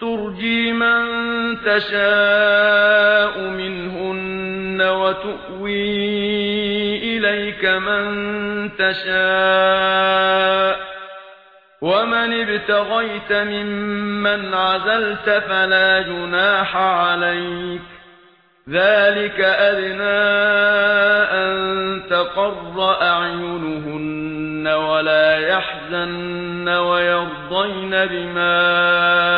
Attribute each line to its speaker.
Speaker 1: ترجي من تشاء منهن وتؤوي إليك من تشاء ومن ابتغيت ممن عزلت فلا جناح عليك ذلك أذنى أن تقر أعينهن ولا يحزن ويرضين بما